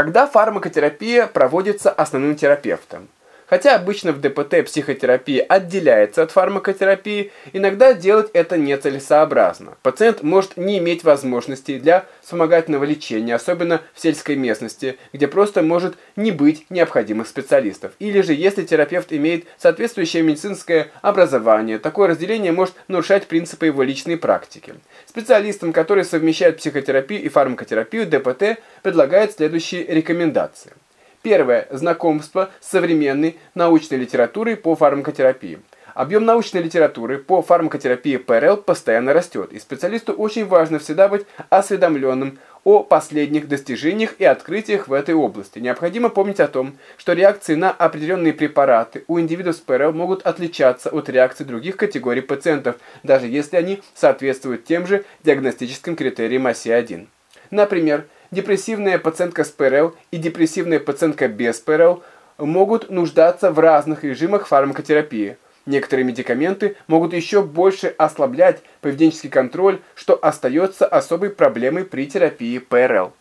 Когда фармакотерапия проводится основным терапевтом? Хотя обычно в ДПТ психотерапия отделяется от фармакотерапии, иногда делать это нецелесообразно. Пациент может не иметь возможностей для вспомогательного лечения, особенно в сельской местности, где просто может не быть необходимых специалистов. Или же, если терапевт имеет соответствующее медицинское образование, такое разделение может нарушать принципы его личной практики. Специалистам, которые совмещают психотерапию и фармакотерапию, ДПТ предлагает следующие рекомендации. Первое. Знакомство с современной научной литературой по фармакотерапии. Объем научной литературы по фармакотерапии ПРЛ постоянно растет, и специалисту очень важно всегда быть осведомленным о последних достижениях и открытиях в этой области. Необходимо помнить о том, что реакции на определенные препараты у индивидов с ПРЛ могут отличаться от реакций других категорий пациентов, даже если они соответствуют тем же диагностическим критериям ОСИ-1. Например, депрессивная пациентка с ПРЛ и депрессивная пациентка без ПРЛ могут нуждаться в разных режимах фармакотерапии. Некоторые медикаменты могут еще больше ослаблять поведенческий контроль, что остается особой проблемой при терапии ПРЛ.